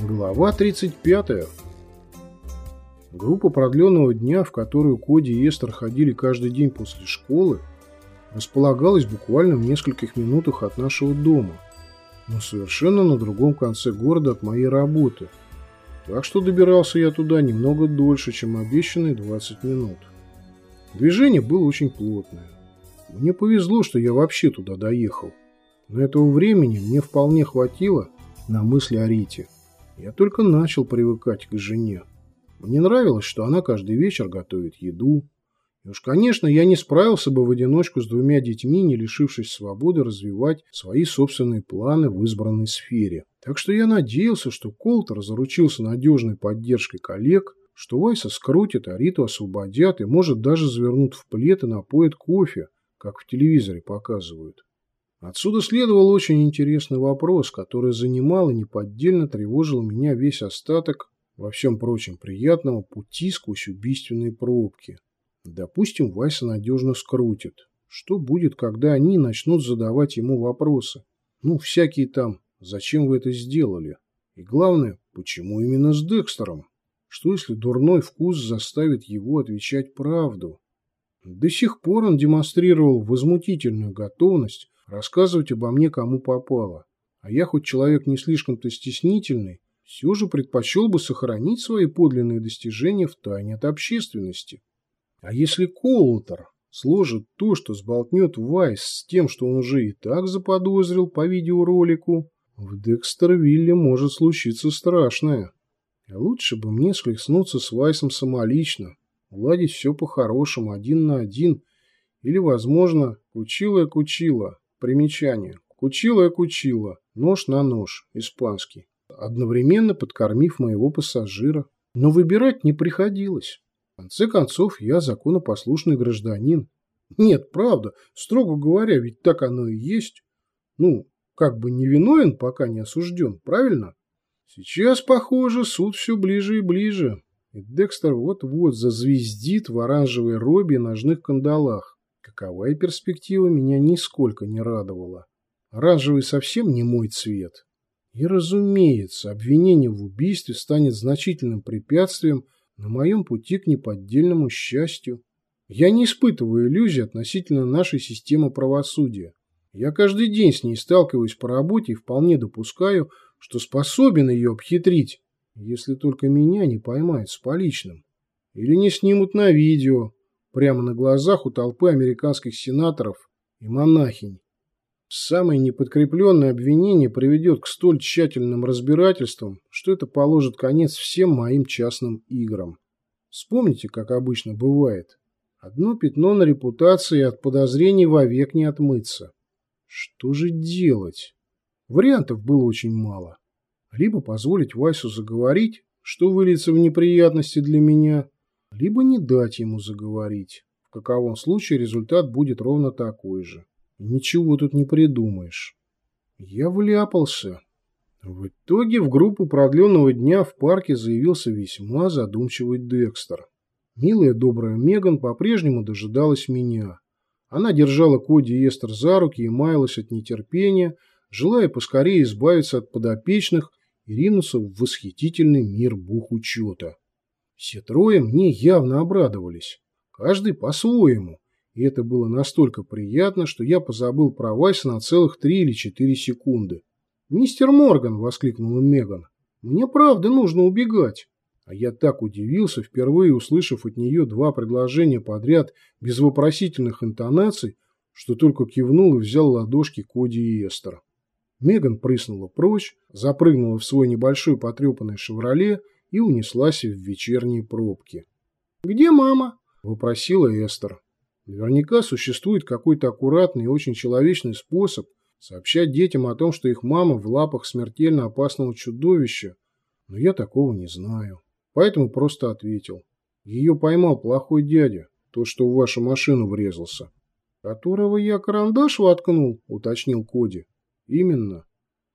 Глава 35. Группа продленного дня, в которую Коди и Эстер ходили каждый день после школы, располагалась буквально в нескольких минутах от нашего дома, но совершенно на другом конце города от моей работы. Так что добирался я туда немного дольше, чем обещанные 20 минут. Движение было очень плотное. Мне повезло, что я вообще туда доехал. Но этого времени мне вполне хватило на мысли о Рите. Я только начал привыкать к жене. Мне нравилось, что она каждый вечер готовит еду. И уж, конечно, я не справился бы в одиночку с двумя детьми, не лишившись свободы развивать свои собственные планы в избранной сфере. Так что я надеялся, что Колтер заручился надежной поддержкой коллег, что Вайса скрутит, а Риту освободят и, может, даже завернут в плед и напоят кофе, как в телевизоре показывают. Отсюда следовал очень интересный вопрос, который занимал и неподдельно тревожил меня весь остаток, во всем прочем приятного, пути сквозь убийственные пробки. Допустим, Вайса надежно скрутит. Что будет, когда они начнут задавать ему вопросы? Ну, всякие там «Зачем вы это сделали?» И главное, почему именно с Декстером? Что если дурной вкус заставит его отвечать правду? До сих пор он демонстрировал возмутительную готовность рассказывать обо мне кому попало. А я, хоть человек не слишком-то стеснительный, все же предпочел бы сохранить свои подлинные достижения в тайне от общественности. А если Коултер сложит то, что сболтнет Вайс с тем, что он уже и так заподозрил по видеоролику, в Декстервилле может случиться страшное. А лучше бы мне схлестнуться с Вайсом самолично, уладить все по-хорошему, один на один, или, возможно, кучила-кучила, Примечание. Кучила-кучила. Нож на нож. Испанский. Одновременно подкормив моего пассажира. Но выбирать не приходилось. Конце концов, я законопослушный гражданин. Нет, правда, строго говоря, ведь так оно и есть. Ну, как бы не виновен, пока не осужден, правильно? Сейчас, похоже, суд все ближе и ближе. И Декстер вот-вот зазвездит в оранжевой робе и ножных кандалах. Каковая перспектива меня нисколько не радовала. Оранжевый совсем не мой цвет. И, разумеется, обвинение в убийстве станет значительным препятствием на моем пути к неподдельному счастью. Я не испытываю иллюзий относительно нашей системы правосудия. Я каждый день с ней сталкиваюсь по работе и вполне допускаю, что способен ее обхитрить, если только меня не поймают с поличным. Или не снимут на видео, прямо на глазах у толпы американских сенаторов и монахинь. Самое неподкрепленное обвинение приведет к столь тщательным разбирательствам, что это положит конец всем моим частным играм. Вспомните, как обычно бывает. Одно пятно на репутации от подозрений вовек не отмыться. Что же делать? Вариантов было очень мало. Либо позволить Вайсу заговорить, что выльется в неприятности для меня, либо не дать ему заговорить. В каковом случае результат будет ровно такой же. Ничего тут не придумаешь. Я вляпался. В итоге в группу продленного дня в парке заявился весьма задумчивый Декстер. Милая добрая Меган по-прежнему дожидалась меня. Она держала Коди и Эстер за руки и маялась от нетерпения, желая поскорее избавиться от подопечных и ринуться в восхитительный мир бухучета. Все трое мне явно обрадовались, каждый по-своему, и это было настолько приятно, что я позабыл про Вайса на целых три или четыре секунды. «Мистер Морган!» – воскликнула Меган. «Мне правда нужно убегать!» А я так удивился, впервые услышав от нее два предложения подряд без вопросительных интонаций, что только кивнул и взял ладошки Коди и Эстер. Меган прыснула прочь, запрыгнула в свой небольшой потрепанный «Шевроле» и унеслась в вечерние пробки. «Где мама?» – вопросила Эстер. Наверняка существует какой-то аккуратный и очень человечный способ сообщать детям о том, что их мама в лапах смертельно опасного чудовища, но я такого не знаю. Поэтому просто ответил. Ее поймал плохой дядя, тот, что в вашу машину врезался. Которого я карандаш воткнул, уточнил Коди. Именно.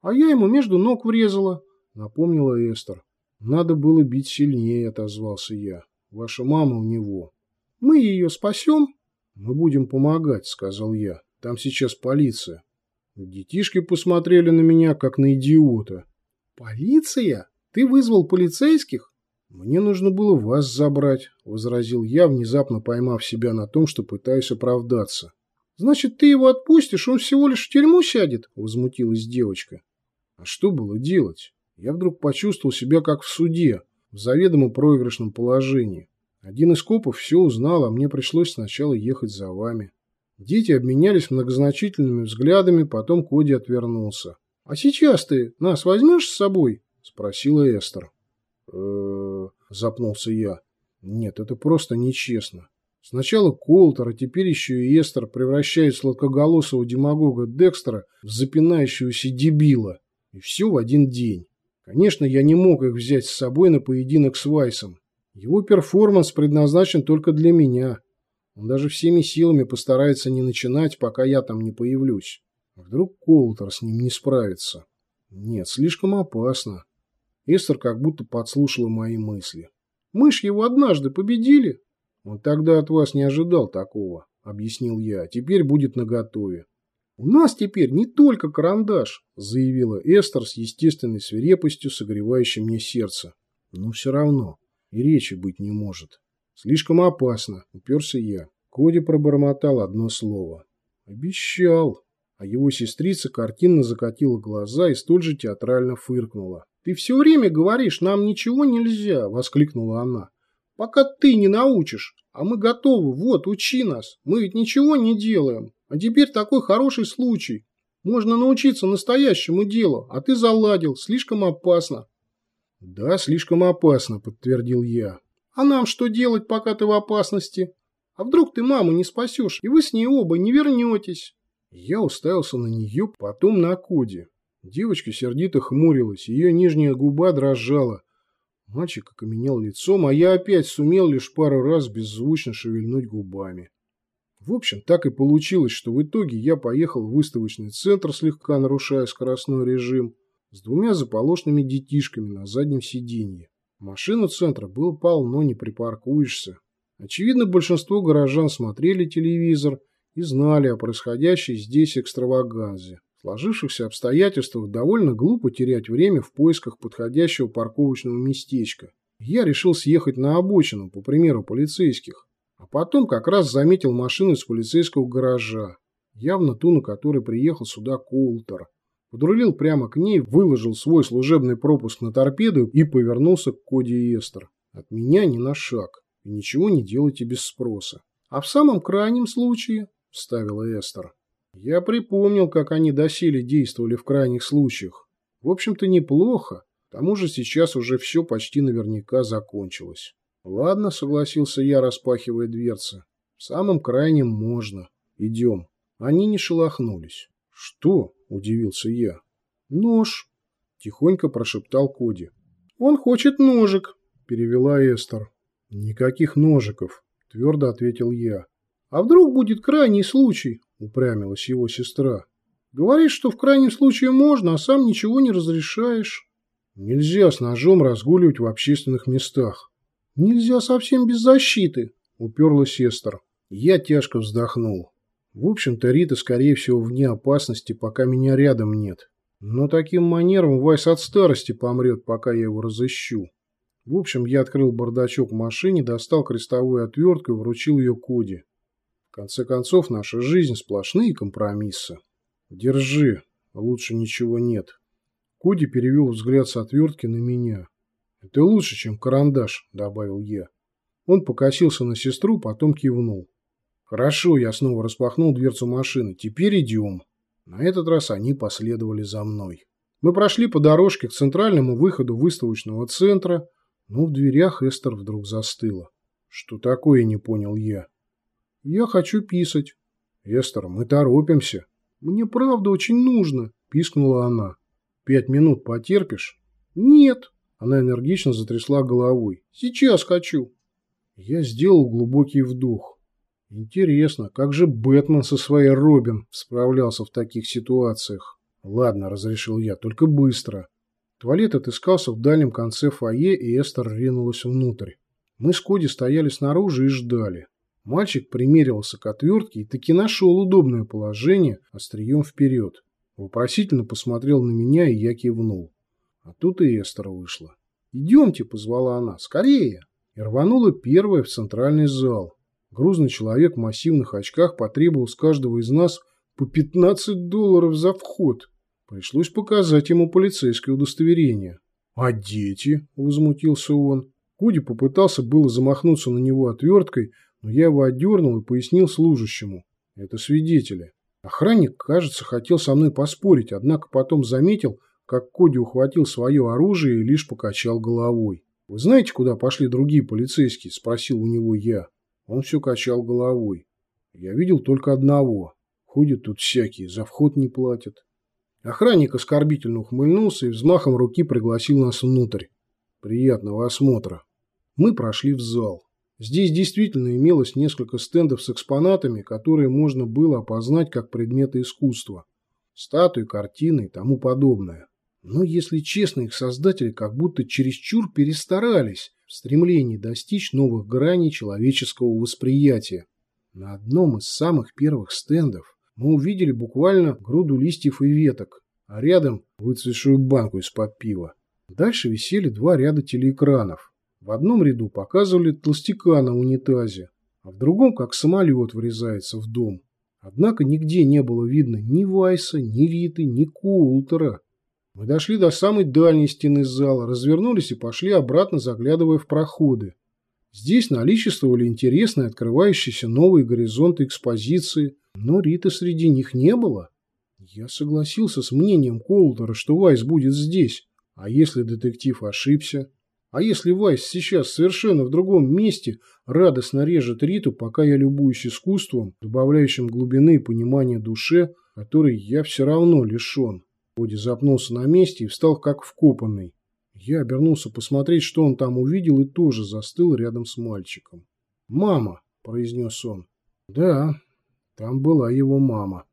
А я ему между ног врезала, напомнила Эстер. Надо было бить сильнее, отозвался я. Ваша мама у него. Мы ее спасем? Мы будем помогать, сказал я. Там сейчас полиция. Детишки посмотрели на меня, как на идиота. Полиция? Ты вызвал полицейских? Мне нужно было вас забрать, возразил я, внезапно поймав себя на том, что пытаюсь оправдаться. Значит, ты его отпустишь, он всего лишь в тюрьму сядет? Возмутилась девочка. А что было делать? Я вдруг почувствовал себя как в суде, в заведомо проигрышном положении. Один из копов все узнал, а мне пришлось сначала ехать за вами. Дети обменялись многозначительными взглядами, потом Коди отвернулся. — А сейчас ты нас возьмешь с собой? — спросила Эстер. Э, запнулся я. Нет, это просто нечестно. Сначала Колтер, а теперь еще и Эстер превращает сладкоголосого демагога Декстера в запинающегося дебила. И все в один день. Конечно, я не мог их взять с собой на поединок с Вайсом. Его перформанс предназначен только для меня. Он даже всеми силами постарается не начинать, пока я там не появлюсь. Вдруг Колтер с ним не справится. Нет, слишком опасно. Эстер как будто подслушала мои мысли. «Мы ж его однажды победили!» «Он тогда от вас не ожидал такого», — объяснил я. «Теперь будет наготове». «У нас теперь не только карандаш», — заявила Эстер с естественной свирепостью, согревающей мне сердце. «Но все равно и речи быть не может. Слишком опасно», — уперся я. Коди пробормотал одно слово. «Обещал». А его сестрица картинно закатила глаза и столь же театрально фыркнула. «Ты все время говоришь, нам ничего нельзя!» – воскликнула она. «Пока ты не научишь, а мы готовы, вот, учи нас. Мы ведь ничего не делаем. А теперь такой хороший случай. Можно научиться настоящему делу, а ты заладил, слишком опасно». «Да, слишком опасно», – подтвердил я. «А нам что делать, пока ты в опасности? А вдруг ты маму не спасешь, и вы с ней оба не вернетесь?» Я уставился на нее, потом на Коди. Девочка сердито хмурилась, ее нижняя губа дрожала. Мальчик окаменел лицом, а я опять сумел лишь пару раз беззвучно шевельнуть губами. В общем, так и получилось, что в итоге я поехал в выставочный центр, слегка нарушая скоростной режим, с двумя заполошными детишками на заднем сиденье. Машину центра было полно, не припаркуешься. Очевидно, большинство горожан смотрели телевизор и знали о происходящей здесь экстраваганзе сложившихся обстоятельствах довольно глупо терять время в поисках подходящего парковочного местечка. Я решил съехать на обочину, по примеру полицейских. А потом как раз заметил машину из полицейского гаража, явно ту, на которой приехал сюда Коултер. Подрулил прямо к ней, выложил свой служебный пропуск на торпеду и повернулся к Коди Эстер. От меня ни на шаг. И ничего не делайте без спроса. А в самом крайнем случае, вставила Эстер, я припомнил, как они доселе действовали в крайних случаях. В общем-то, неплохо. К тому же сейчас уже все почти наверняка закончилось. Ладно, согласился я, распахивая дверцы. В самом крайнем можно. Идем. Они не шелохнулись. Что? Удивился я. Нож. Тихонько прошептал Коди. Он хочет ножик, перевела Эстер. Никаких ножиков, твердо ответил я. А вдруг будет крайний случай? упрямилась его сестра. Говоришь, что в крайнем случае можно, а сам ничего не разрешаешь. Нельзя с ножом разгуливать в общественных местах. Нельзя совсем без защиты, уперлась сестра. Я тяжко вздохнул. В общем-то, Рита, скорее всего, вне опасности, пока меня рядом нет. Но таким манером Вайс от старости помрет, пока я его разыщу. В общем, я открыл бардачок в машине, достал крестовую отвертку и вручил ее Коди. В конце концов, наша жизнь сплошные компромиссы. Держи, лучше ничего нет. Коди перевел взгляд с отвертки на меня. Это лучше, чем карандаш, добавил я. Он покосился на сестру, потом кивнул. Хорошо, я снова распахнул дверцу машины. Теперь идем. На этот раз они последовали за мной. Мы прошли по дорожке к центральному выходу выставочного центра, но в дверях Эстер вдруг застыла. Что такое, не понял я. Я хочу писать. Эстер, мы торопимся. Мне правда очень нужно, пискнула она. Пять минут потерпишь? Нет. Она энергично затрясла головой. Сейчас хочу. Я сделал глубокий вдох. Интересно, как же Бэтмен со своей Робин справлялся в таких ситуациях? Ладно, разрешил я, только быстро. Туалет отыскался в дальнем конце фойе, и Эстер ринулась внутрь. Мы с Коди стояли снаружи и ждали. Мальчик примерился к отвертке и таки нашел удобное положение острием вперед. Вопросительно посмотрел на меня, и я кивнул. А тут и Эстер вышла. «Идемте», — позвала она, — «скорее!» И рванула первая в центральный зал. Грузный человек в массивных очках потребовал с каждого из нас по 15 долларов за вход. Пришлось показать ему полицейское удостоверение. «А дети?» – возмутился он. Куди попытался было замахнуться на него отверткой, но я его отдернул и пояснил служащему. Это свидетели. Охранник, кажется, хотел со мной поспорить, однако потом заметил, как Коди ухватил свое оружие и лишь покачал головой. «Вы знаете, куда пошли другие полицейские?» – спросил у него я. Он все качал головой. Я видел только одного. Ходят тут всякие, за вход не платят. Охранник оскорбительно ухмыльнулся и взмахом руки пригласил нас внутрь. Приятного осмотра. Мы прошли в зал. Здесь действительно имелось несколько стендов с экспонатами, которые можно было опознать как предметы искусства. Статуи, картины и тому подобное. Но, если честно, их создатели как будто чересчур перестарались в стремлении достичь новых граней человеческого восприятия. На одном из самых первых стендов мы увидели буквально груду листьев и веток, а рядом выцветшую банку из-под пива. Дальше висели два ряда телеэкранов. В одном ряду показывали толстяка на унитазе, а в другом как самолет врезается в дом. Однако нигде не было видно ни Вайса, ни Риты, ни Коултера. Мы дошли до самой дальней стены зала, развернулись и пошли обратно, заглядывая в проходы. Здесь наличествовали интересные открывающиеся новые горизонты экспозиции, но Риты среди них не было. Я согласился с мнением Коултера, что Вайс будет здесь. А если детектив ошибся? А если Вайс сейчас совершенно в другом месте радостно режет Риту, пока я любуюсь искусством, добавляющим глубины и понимания душе, которой я все равно лишен? Боди запнулся на месте и встал как вкопанный. Я обернулся посмотреть, что он там увидел, и тоже застыл рядом с мальчиком. «Мама!» – произнес он. «Да, там была его мама».